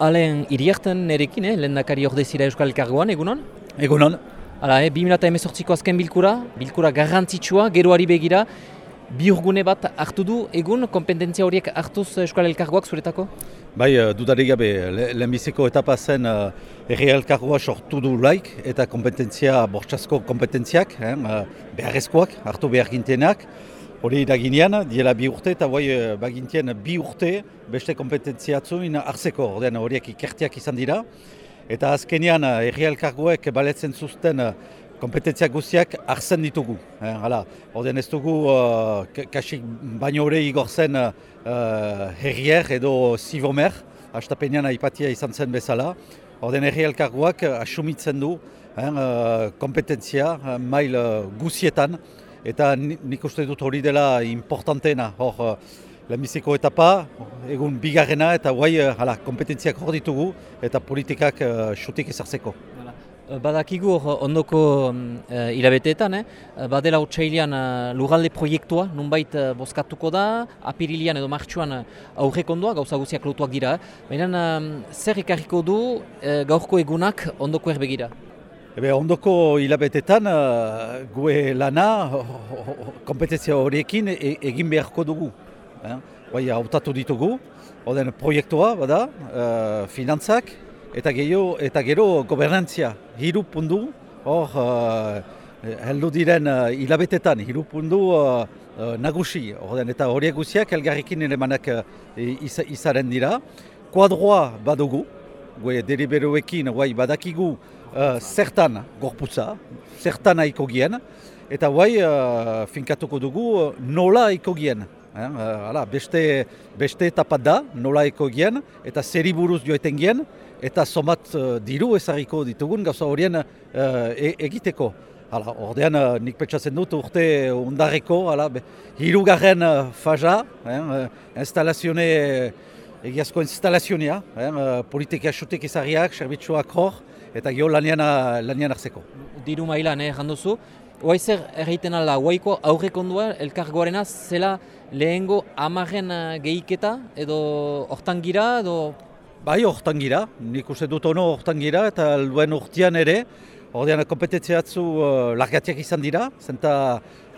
Alen iriarten nerekin, eh? lehen dakari ordezira Euskal Elkargoan, egunon? Egunon. Hala, eh? 2018ko azken bilkura, bilkura garrantzitsua, geroari begira, bi urgune bat hartu du, egun, kompetentzia horiek hartuz Euskal Elkargoak zuretako? Bai, eh, dudarik gabe, le- lehenbiziko etapa zen uh, erri elkargoa sortu du laik eta kompetentzia, bortxazko kompetentziak, eh, eh, beharrezkoak, hartu behar gintenak. Hori da ginean, diela bi urte eta bai bagintien bi urte beste kompetentzia atzuin hartzeko, ordean horiek ikertiak izan dira. Eta azkenean eh, herri elkargoek baletzen zuzten eh, kompetentziak guztiak hartzen ditugu. Eh, hala, ordean ez dugu uh, ka- kasik baino hori igor zen uh, herrier edo zivomer, hastapenean aipatia izan zen bezala. Ordean herri elkargoak asumitzen du eh, kompetentzia mail guzietan, eta ni- nik uste dut hori dela importantena. Hor, uh, lehenbiziko etapa, egun bigarrena eta guai uh, hala, kompetentziak hor ditugu eta politikak uh, xutik ezartzeko. Eh, Badakigu ondoko mm, eh, eh? eh, badela otsailean eh, lugalde proiektua, nunbait eh, bozkatuko da, apirilian edo martxuan eh, aurrekondua, gauza guztiak lotuak dira. Eh? Baina eh, zer ekarriko du eh, gaurko egunak ondoko erbegira? Ebe, ondoko hilabetetan uh, gue lana kompetentzia horiekin e- egin beharko dugu. Eh? Bai, hautatu ditugu, oden proiektua, bada, uh, finantzak, eta gero, eta gero gobernantzia, hiru pundu, hor, uh, heldu diren uh, hilabetetan, hiru pundu uh, nagusi, orden, eta horiek guztiak elgarrekin elemanak uh, iz, izaren dira. Kuadroa badugu, gue deliberoekin, guai badakigu uh, zertan gorputza, zertan haiko gien, eta guai uh, finkatuko dugu nola haiko gien. Eh, uh, hala, beste, beste etapat da, nola haiko gien, eta zeri buruz joeten gien, eta somat uh, diru ezarriko ditugun gauza horien uh, e egiteko. Hala, ordean uh, nik petsatzen dut urte undarreko, hala, hirugarren uh, faza, eh, uh, instalazione egiazko instalazionea, eh, eh, politika xutik ezarriak, serbitzuak hor, eta gero lanian, lanian hartzeko. Diru mailan, eh, janduzu. Oai zer erraiten ala, oaiko aurrekondua elkargoarena zela lehengo amarren eh, gehiketa edo hortan gira edo Bai, hortan gira, nik uste dut ono hortan gira, eta luen urtean ere, ordean kompetentzia atzu uh, largatiak izan dira, zenta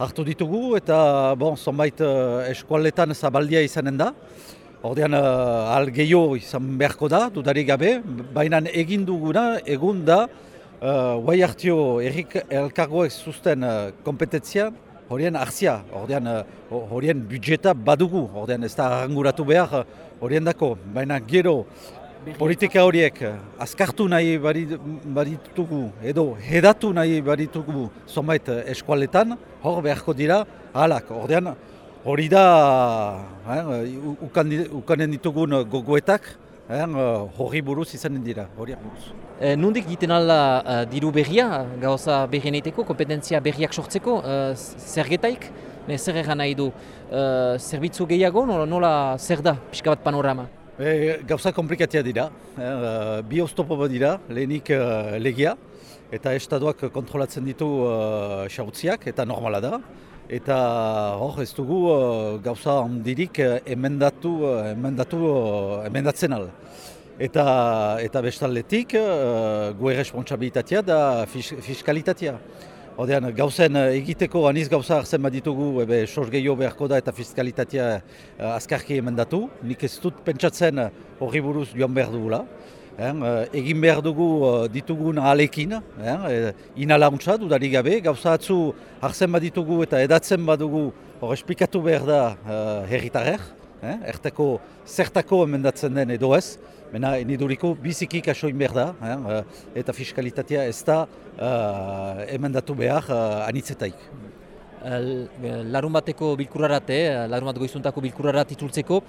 hartu ditugu, eta bon, zonbait uh, eskualetan zabaldia izanen da. Ordean uh, al gehiago izan beharko da, dudarik gabe, baina egin duguna egun da, uh, guai hartio errik elkargoek zuzten uh, kompetentzia, horien hartzia, ordean uh, horien budjeta badugu, ordean ez da arranguratu behar horien dako, baina gero politika horiek eh, azkartu nahi baditugu edo hedatu nahi baditugu zonbait eh, eskualetan, hor beharko dira halak. Ordean hori da eh, ukan, ukanen ditugun eh, gogoetak eh, horri buruz izanen dira, horiak buruz. E, nundik egiten alda eh, diru berria, gauza berrien egiteko, kompetentzia berriak sortzeko, uh, zergetaik, ne, zer egan nahi du, Eh, zerbitzu gehiago, nola, nola zer da, pixka bat panorama? E, gauza komplikatia dira, eh, bi oztopo bat dira, lehenik eh, legia, eta estatuak kontrolatzen ditu uh, xautziak, eta normala da. Eta hor ez dugu eh, gauza handirik eh, emendatu, eh, emendatu, emendatzen al. Eta, eta bestaldetik, uh, responsabilitatea da fis, fiskalitatea. Odean, gauzen egiteko aniz gauza hartzen baditugu, ebe sos gehiago beharko da eta fiskalitatea uh, azkarki emendatu. Nik ez dut pentsatzen horri buruz joan behar dugula. Eh, eh, egin behar dugu eh, ditugun alekin, eh, eh, inalauntza dudarik gabe, gauza atzu hartzen baditugu eta edatzen badugu hor esplikatu behar da uh, herritarrer, eh, erteko zertako emendatzen den edo ez, Mena, niduriko biziki kasoin behar da, eh, eta fiskalitatea ez da uh, emendatu behar uh, anitzetaik. Larun bateko bilkurarate, larun bat goizuntako bilkurarat itzultzeko,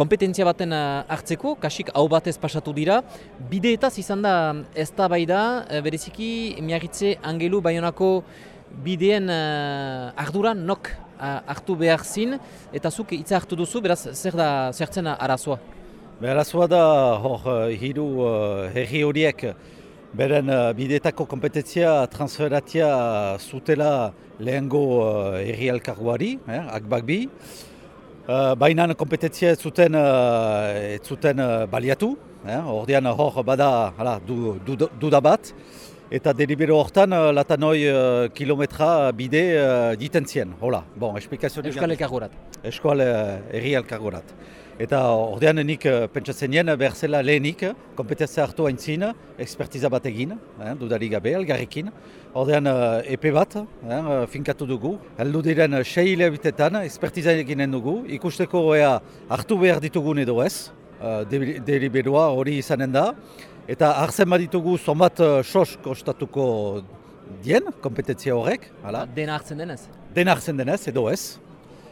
kompetentzia baten hartzeko, kasik hau batez pasatu dira, bideetaz izan da ez da bai da, bereziki miagitze angelu baionako bideen eh, ardura nok hartu behar zin, eta zuk hitza hartu duzu, beraz zer da zertzen arazoa? Berazua da hor hiru uh, herri horiek beren uh, bideetako kompetentzia transferatia zutela lehengo uh, herri elkargoari, eh, akbak bi. Uh, Baina kompetentzia ez zuten, uh, ez zuten uh, baliatu, eh? ordean hor bada hala, du, du, du da bat, eta delibero hortan uh, latanoi uh, kilometra bide uh, diten zien, hola, bon, esplikazio... Euskal Elkargorat. Euskal uh, Herri Elkargorat. Eta ordean nik uh, pentsatzen nien behar zela lehenik, kompetentzia hartu haintzin, ekspertiza bat egin, eh, dudarik gabe, algarrikin. Ordean uh, epe bat, eh, finkatu dugu. Heldu diren sei hilabitetan, ekspertiza eginen dugu. Ikusteko ea hartu behar ditugun edo ez, uh, deliberoa hori izanen da. Eta hartzen baditugu somat uh, sos kostatuko dien, kompetentzia horrek. Hala. Dena hartzen denez? Dena hartzen denez, edo ez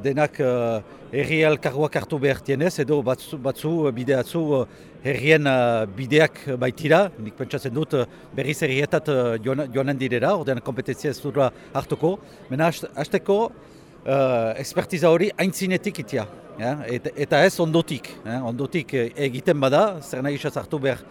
denak uh, herri elkargoak hartu behar tienez, edo batzu, batzu bideatzu uh, herrien uh, bideak baitira, nik pentsatzen dut uh, berriz herrietat uh, joanen direra, ordean kompetentzia ez dura hartuko. Mena hasteko uh, ekspertiza hori haintzinetik itia, ja? eta, eta ez ondotik, ja? ondotik egiten bada, zer nahi isaz hartu behar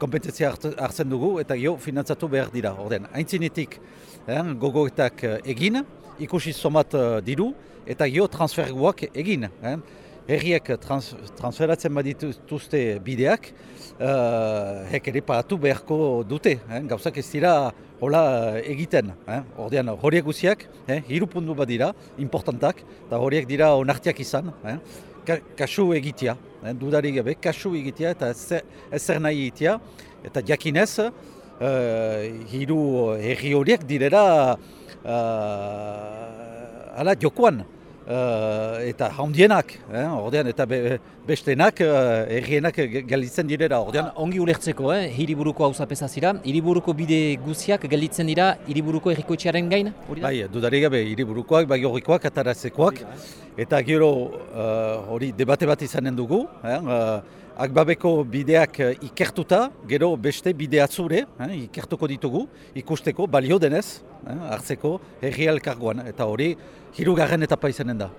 kompetentzia hartzen dugu eta jo finantzatu behar dira. Orden, haintzinetik eh, gogoetak egin, ikusi somat uh, diru, eta gio transferguak egin. Eh? Herriek trans, transferatzen badituzte bideak, uh, hek ere paratu beharko dute, eh? gauzak ez dira hola egiten. Eh? Ordean horiek guziak, eh? hiru puntu bat dira, importantak, eta horiek dira onartiak izan, eh? Ka kasu egitea, eh? dudarik gabe, kasu egitea eta ez zer nahi egitea, eta jakinez, uh, hiru herri horiek direra uh, ala jokoan. Uh, eta handienak, eh, ordean, eta be, bestenak, uh, errienak galitzen direra, ordean. Ah, ongi ulertzeko, eh, hiriburuko hau zapezazira, hiriburuko bide guziak galitzen dira hiriburuko errikoetxearen gain? Bai, dudari gabe, hiriburukoak, bai horrikoak, ataratzekoak, eta gero hori debate bat izanen dugu, eh, Akbabeko bideak eh, ikertuta, gero beste bideatzure eh, ikertuko ditugu, ikusteko balio denez, eh, hartzeko herri elkargoan, eta hori hirugarren etapa izanen da.